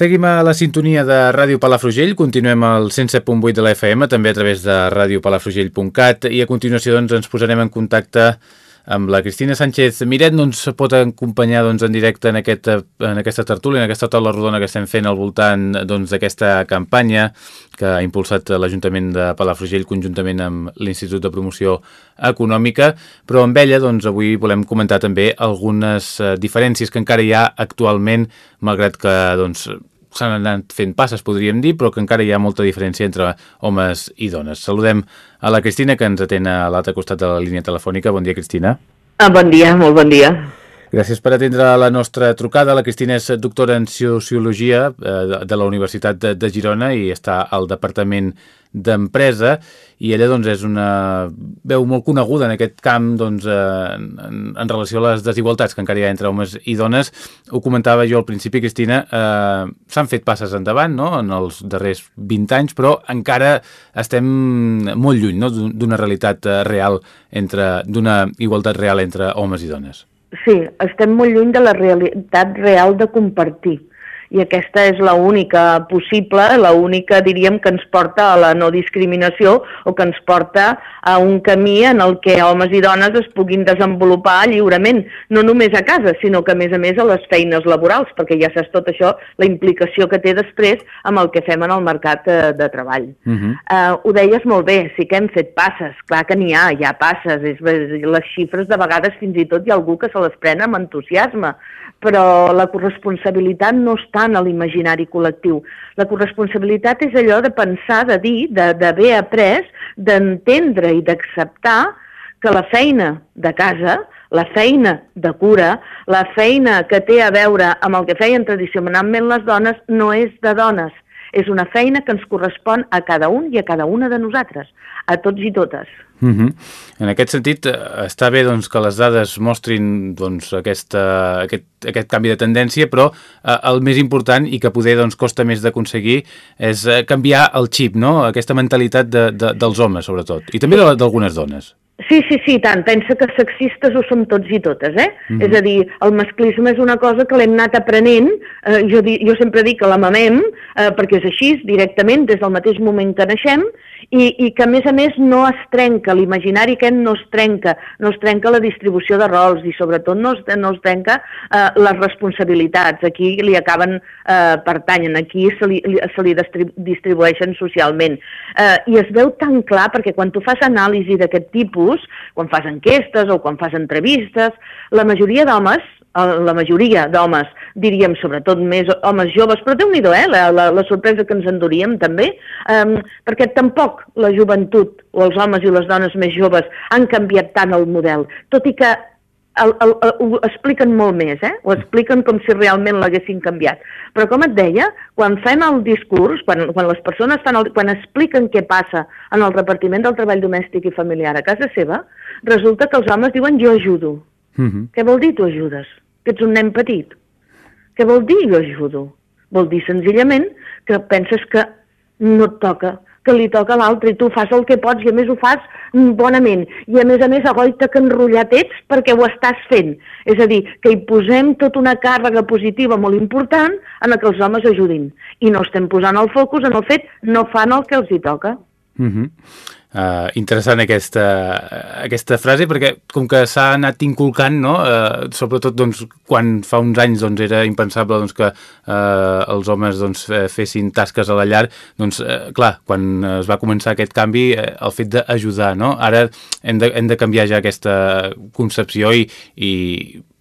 Seguim a la sintonia de Ràdio Palafrugell, continuem al 107.8 de la FM, també a través de radiopalafrugell.cat i a continuació doncs, ens posarem en contacte amb la Cristina Sánchez. Miret no ens pot acompanyar doncs, en directe en, aquest, en aquesta tertúlia, en aquesta taula rodona que estem fent al voltant doncs, d'aquesta doncs, campanya que ha impulsat l'Ajuntament de Palafrugell conjuntament amb l'Institut de Promoció Econòmica, però amb ella doncs, avui volem comentar també algunes eh, diferències que encara hi ha actualment, malgrat que doncs, s'han anat fent passes, podríem dir, però que encara hi ha molta diferència entre homes i dones. Saludem a la Cristina, que ens atén a l'altre costat de la línia telefònica. Bon dia, Cristina. Ah, bon dia, molt bon dia. Gràcies per atendre la nostra trucada. La Cristina és doctora en Sociologia eh, de la Universitat de, Girona i està al Departament d'Empresa i ella doncs, és una veu molt coneguda en aquest camp doncs, eh, en, en relació a les desigualtats que encara hi ha entre homes i dones. Ho comentava jo al principi, Cristina, eh, s'han fet passes endavant no? en els darrers 20 anys, però encara estem molt lluny no? d'una realitat eh, real d'una igualtat real entre homes i dones. Sí, estem molt lluny de la realitat real de compartir i aquesta és la única possible, la única, diríem, que ens porta a la no discriminació o que ens porta a un camí en el que homes i dones es puguin desenvolupar lliurement, no només a casa, sinó que a més a més a les feines laborals, perquè ja saps tot això, la implicació que té després amb el que fem en el mercat de, eh, de treball. Uh -huh. uh, ho deies molt bé, sí que hem fet passes, clar que n'hi ha, hi ha passes, és, les xifres de vegades fins i tot hi ha algú que se les pren amb entusiasme, però la corresponsabilitat no està en l'imaginari col·lectiu. La corresponsabilitat és allò de pensar, de dir, d'haver après, d'entendre i d'acceptar que la feina de casa, la feina de cura, la feina que té a veure amb el que feien tradicionalment les dones, no és de dones. És una feina que ens correspon a cada un i a cada una de nosaltres, a tots i totes. Mhm. -huh. En aquest sentit, eh, està bé doncs, que les dades mostrin doncs, aquesta, aquest, aquest canvi de tendència, però eh, el més important i que poder doncs, costa més d'aconseguir és eh, canviar el xip, no? aquesta mentalitat de, de, dels homes, sobretot, i també d'algunes dones. Sí, sí, sí, tant. Pensa que sexistes ho som tots i totes, eh? Mm -hmm. És a dir, el masclisme és una cosa que l'hem anat aprenent, eh, jo, di, jo sempre dic que la mamem, eh, perquè és així, directament, des del mateix moment que naixem, i, i que a més a més no es trenca, l'imaginari aquest no es trenca, no es trenca la distribució de rols i sobretot no es, no es trenca eh, les responsabilitats, aquí li acaben eh, pertanyen, aquí se li, se li distribueixen socialment. Eh, I es veu tan clar perquè quan tu fas anàlisi d'aquest tipus, quan fas enquestes o quan fas entrevistes, la majoria d'homes la majoria d'homes, diríem sobretot més homes joves, però déu nhi eh, la, la, la sorpresa que ens enduríem també, um, perquè tampoc la joventut o els homes i les dones més joves han canviat tant el model, tot i que el, el, el, ho expliquen molt més, eh? ho expliquen com si realment l'haguessin canviat. Però com et deia, quan fem el discurs, quan, quan les persones fan el, quan expliquen què passa en el repartiment del treball domèstic i familiar a casa seva, resulta que els homes diuen jo ajudo. Uh -huh. Què vol dir tu ajudes? Que ets un nen petit. Què vol dir jo ajudo? Vol dir senzillament que penses que no et toca, que li toca a l'altre i tu fas el que pots i a més ho fas bonament i a més a més a goita que enrotllat ets perquè ho estàs fent. És a dir, que hi posem tota una càrrega positiva molt important en que els homes ajudin i no estem posant el focus en el fet no fan el que els hi toca. Uh -huh. Uh, interessant aquesta, aquesta frase perquè com que s'ha anat inculcant no? uh, sobretot doncs, quan fa uns anys doncs, era impensable doncs, que uh, els homes doncs, fessin tasques a la llar doncs uh, clar, quan es va començar aquest canvi uh, el fet d'ajudar no? ara hem de, hem de canviar ja aquesta concepció i, i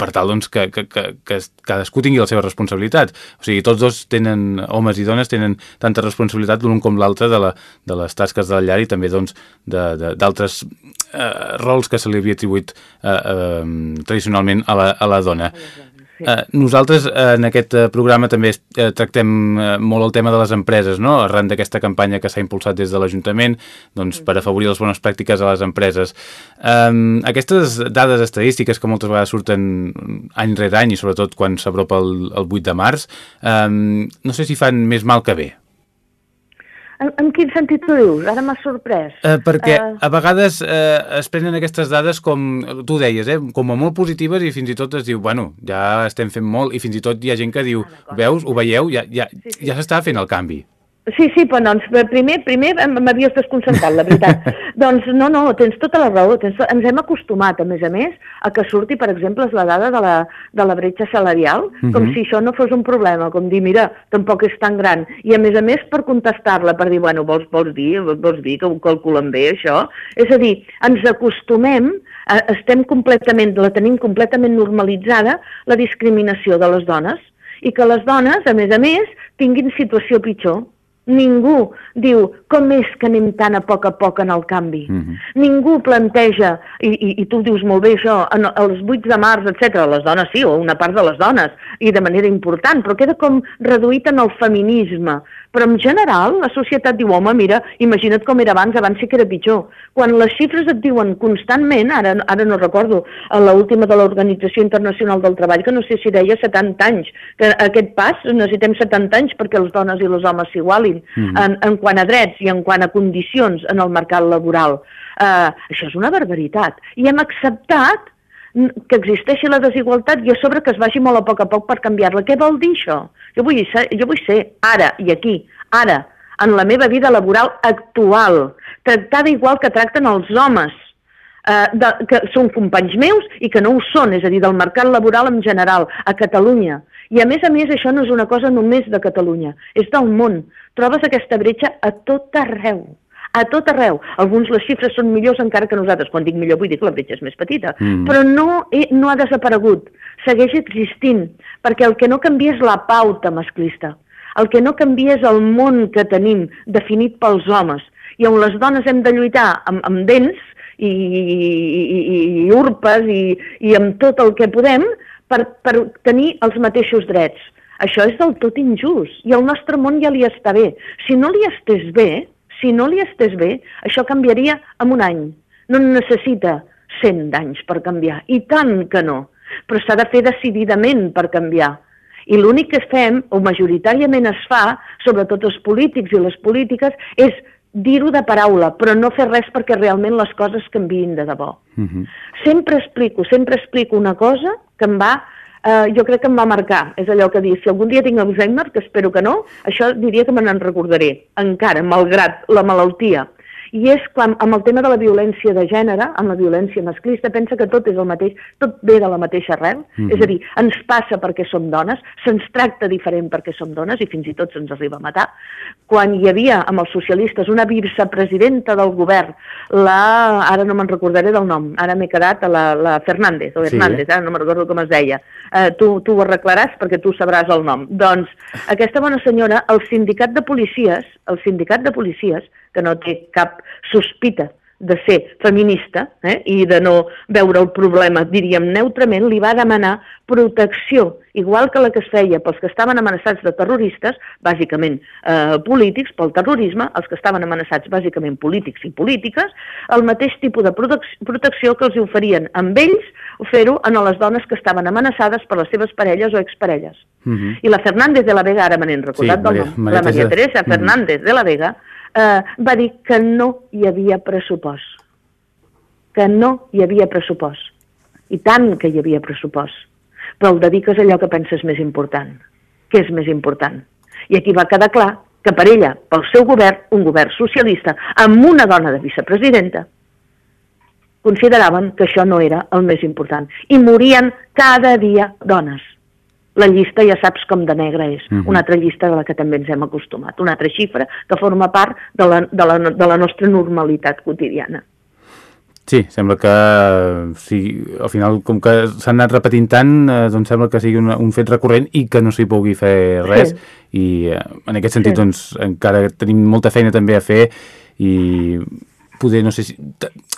per tal doncs, que, que, que, que cadascú tingui la seva responsabilitat. O sigui, tots dos tenen, homes i dones, tenen tanta responsabilitat l'un com l'altre de, la, de les tasques de la llar i també doncs, d'altres eh, rols que se li havia atribuït eh, eh, tradicionalment a la, a la dona. Sí. Eh, nosaltres eh, en aquest eh, programa també eh, tractem eh, molt el tema de les empreses, no? arran d'aquesta campanya que s'ha impulsat des de l'Ajuntament doncs, per afavorir les bones pràctiques a les empreses. Eh, aquestes dades estadístiques que moltes vegades surten any rere any i sobretot quan s'apropa el, el 8 de març, eh, no sé si fan més mal que bé. En, en quin sentit ho dius? Ara m'has sorprès. Uh, perquè uh... a vegades uh, es prenen aquestes dades com, tu deies, eh, com a molt positives i fins i tot es diu, bueno, ja estem fent molt i fins i tot hi ha gent que diu, ah, veus, ho veieu, ja, ja, sí, sí. ja s'està fent el canvi. Sí, sí, però doncs, primer, primer m'havies desconcentrat, la veritat. doncs no, no, tens tota la raó. Tens, ens hem acostumat, a més a més, a que surti, per exemple, la dada de la, de la bretxa salarial, uh -huh. com mhm. si això no fos un problema, com dir, mira, tampoc és tan gran. I a més a més per contestar-la, per dir, bueno, vols, vols, dir, vols dir que ho calculen bé, això? És a dir, ens acostumem, a, estem completament, la tenim completament normalitzada, la discriminació de les dones, i que les dones, a més a més, tinguin situació pitjor. Ningú diu com és que anem tan a poc a poc en el canvi. Mm -hmm. Ningú planteja, i, i, i tu dius molt bé això, en, els 8 de març, etc. les dones sí, o una part de les dones, i de manera important, però queda com reduït en el feminisme. Però en general la societat diu, home, mira, imagina't com era abans, abans sí que era pitjor. Quan les xifres et diuen constantment, ara, ara no recordo, a l'última de l'Organització Internacional del Treball, que no sé si deia 70 anys, que aquest pas necessitem 70 anys perquè les dones i els homes s'igualin, mm -hmm. en, en quant a drets i en quant a condicions en el mercat laboral. Uh, això és una barbaritat. I hem acceptat que existeixi la desigualtat i a sobre que es vagi molt a poc a poc per canviar-la. Què vol dir això? Jo vull, ser, jo vull ser ara i aquí, ara, en la meva vida laboral actual, tractada igual que tracten els homes, eh, de, que són companys meus i que no ho són, és a dir, del mercat laboral en general, a Catalunya. I a més a més això no és una cosa només de Catalunya, és del món. Trobes aquesta bretxa a tot arreu a tot arreu. Alguns les xifres són millors encara que nosaltres. Quan dic millor vull dir que la bretxa és més petita. Mm. Però no, he, no ha desaparegut. Segueix existint. Perquè el que no canvia és la pauta masclista. El que no canvia és el món que tenim definit pels homes i on les dones hem de lluitar amb, amb dents i, i, i, i urpes i, i amb tot el que podem per, per tenir els mateixos drets. Això és del tot injust i el nostre món ja li està bé. Si no li estés bé, si no li estés bé, això canviaria en un any. No necessita 100 anys per canviar, i tant que no. Però s'ha de fer decididament per canviar. I l'únic que fem, o majoritàriament es fa, sobretot els polítics i les polítiques, és dir-ho de paraula, però no fer res perquè realment les coses canviïn de debò. Uh mhm. -huh. Sempre explico, sempre explico una cosa que em va, eh, jo crec que em va marcar. És allò que dir, si algun dia tinc Alzheimer, que espero que no, això diria que me n'en recordaré, encara, malgrat la malaltia i és quan, amb el tema de la violència de gènere, amb la violència masclista, pensa que tot és el mateix, tot ve de la mateixa arrel, mm -hmm. és a dir, ens passa perquè som dones, se'ns tracta diferent perquè som dones i fins i tot se'ns arriba a matar. Quan hi havia amb els socialistes una vicepresidenta del govern, la, ara no me'n recordaré del nom, ara m'he quedat a la, la Fernández, o Hernández, sí. ara no me'n recordo com es deia, uh, tu, tu ho arreglaràs perquè tu sabràs el nom. Doncs aquesta bona senyora, el sindicat de policies, el sindicat de policies, que no té cap sospita de ser feminista eh, i de no veure el problema, diríem neutrament, li va demanar protecció, igual que la que es feia pels que estaven amenaçats de terroristes, bàsicament eh, polítics, pel terrorisme, els que estaven amenaçats bàsicament polítics i polítiques, el mateix tipus de protecció que els oferien amb ells, fer-ho a les dones que estaven amenaçades per les seves parelles o exparelles. Uh mhm. -huh. I la Fernández de la Vega, ara me n'he recordat sí, del nom, Maria la Maria Teresa mhm. Fernández uh -huh. de la Vega, eh, va dir que no hi havia pressupost, que no hi havia pressupost. I tant que hi havia pressupost. Però el dediques a allò que penses més important. Què és més important? I aquí va quedar clar que per ella, pel seu govern, un govern socialista, amb una dona de vicepresidenta, consideraven que això no era el més important. I morien cada dia dones la llista ja saps com de negra és. Uh mhm. -huh. Una altra llista de la que també ens hem acostumat. Una altra xifra que forma part de la, de la, de la nostra normalitat quotidiana. Sí, sembla que sí, al final, com que s'han anat repetint tant, eh, doncs sembla que sigui un, un fet recurrent i que no s'hi pugui fer res. Sí. I eh, en aquest sentit, sí. doncs, encara tenim molta feina també a fer i poder, no sé si,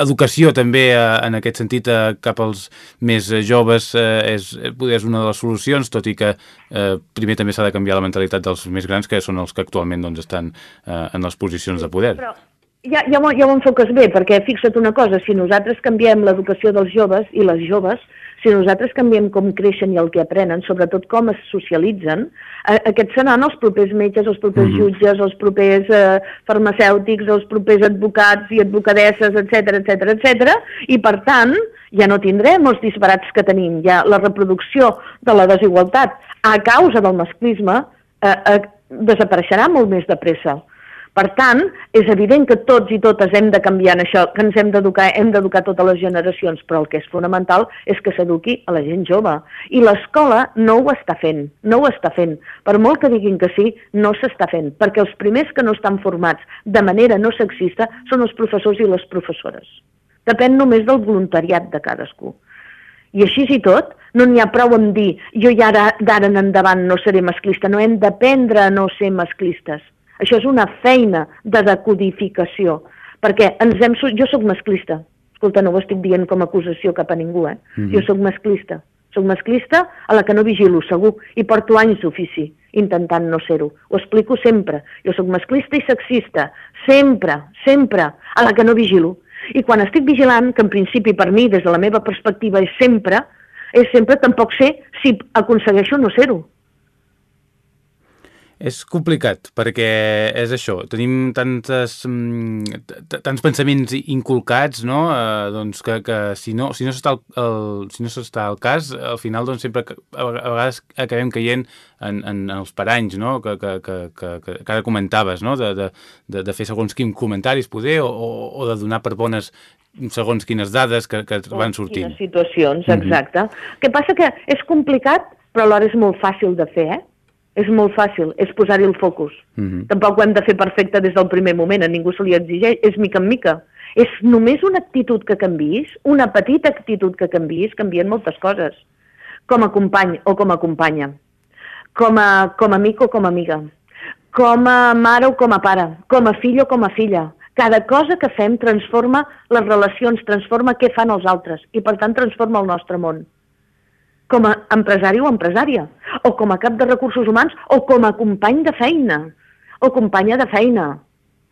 educació també eh, en aquest sentit eh, cap als més eh, joves és, poder és una de les solucions, tot i que eh, primer també s'ha de canviar la mentalitat dels més grans, que són els que actualment doncs, estan eh, en les posicions de poder. Però ja, ja, ja ho enfoques bé, perquè fixa't una cosa, si nosaltres canviem l'educació dels joves i les joves, si nosaltres canviem com creixen i el que aprenen, sobretot com es socialitzen, eh, aquests seran els propers metges, els propers mm -hmm. jutges, els propers eh, farmacèutics, els propers advocats i advocadesses, etc etc etc. i per tant ja no tindrem els disbarats que tenim, ja la reproducció de la desigualtat a causa del masclisme eh, eh, desapareixerà molt més de pressa. Per tant, és evident que tots i totes hem de canviar en això, que ens hem d'educar, hem d'educar totes les generacions, però el que és fonamental és que s'eduqui a la gent jove. I l'escola no ho està fent, no ho està fent. Per molt que diguin que sí, no s'està fent, perquè els primers que no estan formats de manera no sexista són els professors i les professores. Depèn només del voluntariat de cadascú. I així i tot, no n'hi ha prou en dir jo ja d'ara en endavant no seré masclista, no hem d'aprendre a no ser masclistes això és una feina de decodificació, perquè ens hem... Jo sóc masclista. Escolta, no ho estic dient com a acusació cap a ningú, eh? Mm -hmm. Jo sóc masclista. Soc masclista a la que no vigilo, segur, i porto anys d'ofici intentant no ser-ho. Ho explico sempre. Jo sóc masclista i sexista. Sempre, sempre, a la que no vigilo. I quan estic vigilant, que en principi per mi, des de la meva perspectiva, és sempre, és sempre tampoc sé si aconsegueixo no ser-ho. És complicat, perquè és això, tenim tantes, mm, tants pensaments inculcats, no?, eh, doncs que, que si no si no s'està al, el, si no al cas, al final doncs sempre a vegades acabem caient en, en, en els paranys, no?, que, que, que, que, que ara comentaves, no?, de, de, de, de fer segons quins comentaris poder o, o, o de donar per bones segons quines dades que, que van sortint. Quines situacions, exacte. Mm -hmm. que passa que és complicat, però alhora és molt fàcil de fer, eh? És molt fàcil, és posar-hi el focus. Mhm. -huh. Tampoc ho hem de fer perfecte des del primer moment, a ningú se li exigeix, és mica en mica. És només una actitud que canvis, una petita actitud que canvis, canvien moltes coses. Com a company o com a companya, com a, com a amic o com a amiga, com a mare o com a pare, com a fill o com a filla. Cada cosa que fem transforma les relacions, transforma què fan els altres i, per tant, transforma el nostre món com a empresari o empresària, o com a cap de recursos humans, o com a company de feina, o companya de feina.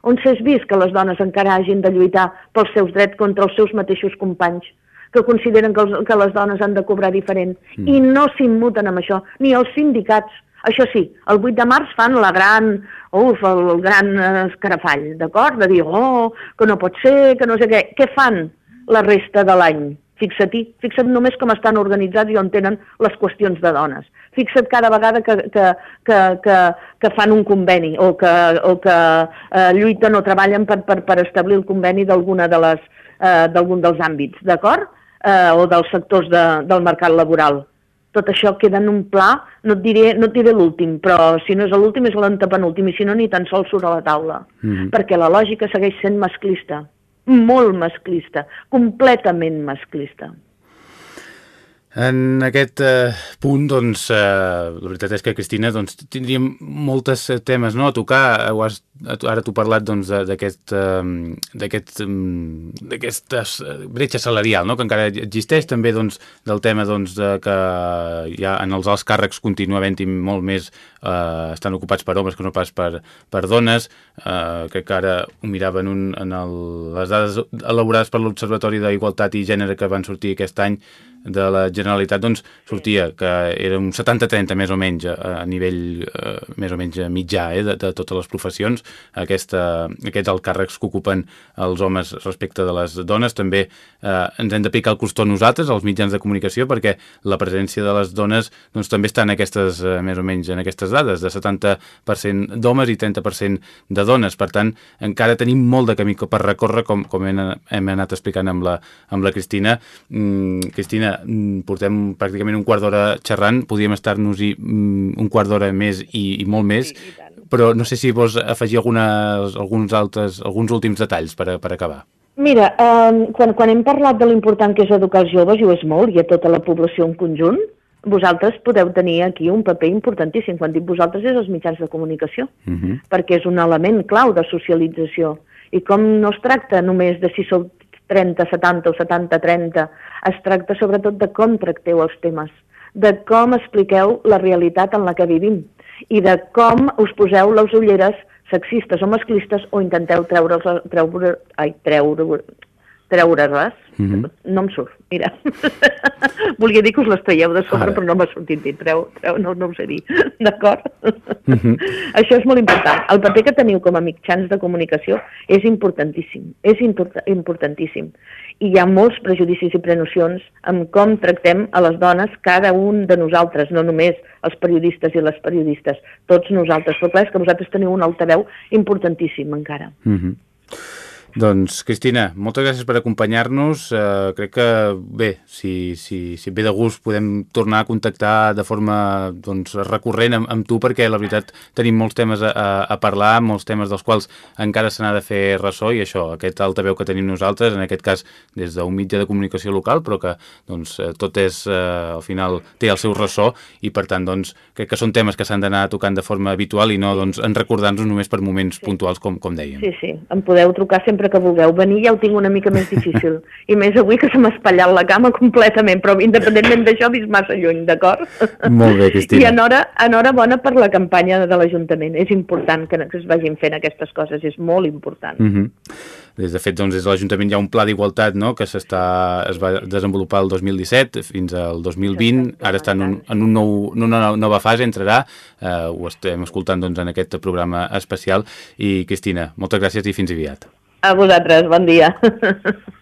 On s'és vist que les dones encara hagin de lluitar pels seus drets contra els seus mateixos companys, que consideren que, els, que les dones han de cobrar diferent, mm. i no s'immuten amb això, ni els sindicats. Això sí, el 8 de març fan la gran, uf, el, el gran escarafall, d'acord? De dir, oh, que no pot ser, que no sé què. Què fan la resta de l'any? Fixa-t'hi, fixa't només com estan organitzats i on tenen les qüestions de dones. Fixa't cada vegada que, que, que, que, que fan un conveni o que, o que eh, lluiten o treballen per, per, per establir el conveni d'alguna de les eh, d'algun dels àmbits, d'acord? Eh, o dels sectors de, del mercat laboral. Tot això queda en un pla, no et diré, no et diré l'últim, però si no és l'últim és l'antepenúltim, i si no ni tan sols surt a la taula, mm -hmm. perquè la lògica segueix sent masclista molt masclista, completament masclista. En aquest eh, punt, doncs, eh, la veritat és que, Cristina, doncs, tindríem moltes eh, temes no, a tocar. Ho has, ara t'ho parlat doncs, d'aquest doncs, d'aquesta eh, bretxa salarial no, que encara existeix, també doncs, del tema doncs, de que ja en els alts càrrecs continua havent-hi molt més eh, estan ocupats per homes que no pas per, per dones. Eh, crec que ara ho mirava en, un, en el, les dades elaborades per l'Observatori d'Igualtat i Gènere que van sortir aquest any de la Generalitat doncs, sortia que era un 70-30 més o menys a, a nivell eh, més o menys mitjà eh, de, de totes les professions aquesta, aquests alts càrrecs que ocupen els homes respecte de les dones. També eh, ens hem d'aplicar el costó nosaltres, els mitjans de comunicació perquè la presència de les dones doncs, també està en aquestes, eh, més o menys en aquestes dades, de 70% d'homes i 30% de dones, per tant encara tenim molt de camí per recórrer com, com hem, hem anat explicant amb la, amb la Cristina. Mm, Cristina Mm, portem pràcticament un quart d'hora xerrant, podríem estar-nos-hi mm, un quart d'hora més i, i molt més, sí, però no sé si vols afegir algunes, alguns, altres, alguns últims detalls per, a, per acabar. Mira, eh, quan, quan hem parlat de l'important que és educar els joves, i ho és molt, i a tota la població en conjunt, vosaltres podeu tenir aquí un paper importantíssim. Quan dic vosaltres és els mitjans de comunicació, uh mhm. -huh. perquè és un element clau de socialització. I com no es tracta només de si sou 30, 70 o 70, 30. Es tracta sobretot de com tracteu els temes, de com expliqueu la realitat en la que vivim i de com us poseu les ulleres sexistes o masclistes o intenteu treure, treure, ai, treure, treure-les. Mm -hmm. No em surt, mira. Volia dir que us les traieu de sobre, Ara. però no m'ha sortit dir. Treu, treu, no, no ho sé dir. D'acord? Mm -hmm. Això és molt important. El paper que teniu com a mitjans de comunicació és importantíssim. És importantíssim. I hi ha molts prejudicis i prenocions amb com tractem a les dones, cada un de nosaltres, no només els periodistes i les periodistes, tots nosaltres. Però clar, és que vosaltres teniu un altaveu importantíssim encara. Mm -hmm. Doncs, Cristina, moltes gràcies per acompanyar-nos. Uh, crec que, bé, si, si, si ve de gust podem tornar a contactar de forma doncs, recurrent amb, amb tu, perquè la veritat tenim molts temes a, a parlar, molts temes dels quals encara se n'ha de fer ressò, i això, aquest altaveu que tenim nosaltres, en aquest cas des d'un mitjà de comunicació local, però que doncs, eh, tot és, uh, al final, té el seu ressò, i per tant, doncs, crec que són temes que s'han d'anar tocant de forma habitual i no doncs, en recordar-nos només per moments sí. puntuals, com, com dèiem. Sí, sí, em podeu trucar sempre sempre que vulgueu. Venir ja ho tinc una mica més difícil. I més avui que se m'ha espatllat la cama completament, però independentment d'això vist massa lluny, d'acord? Molt bé, Cristina. I en hora, en hora bona per la campanya de l'Ajuntament. És important que, que es vagin fent aquestes coses, és molt important. Mm -hmm. Des de fet, doncs, des de l'Ajuntament hi ha un pla d'igualtat no?, que s'està es va desenvolupar el 2017 fins al 2020. Ara està en, un, en un nou, una nova fase, entrarà. Eh, ho estem escoltant doncs, en aquest programa especial. I, Cristina, moltes gràcies i fins aviat. A vosaltres, bon dia.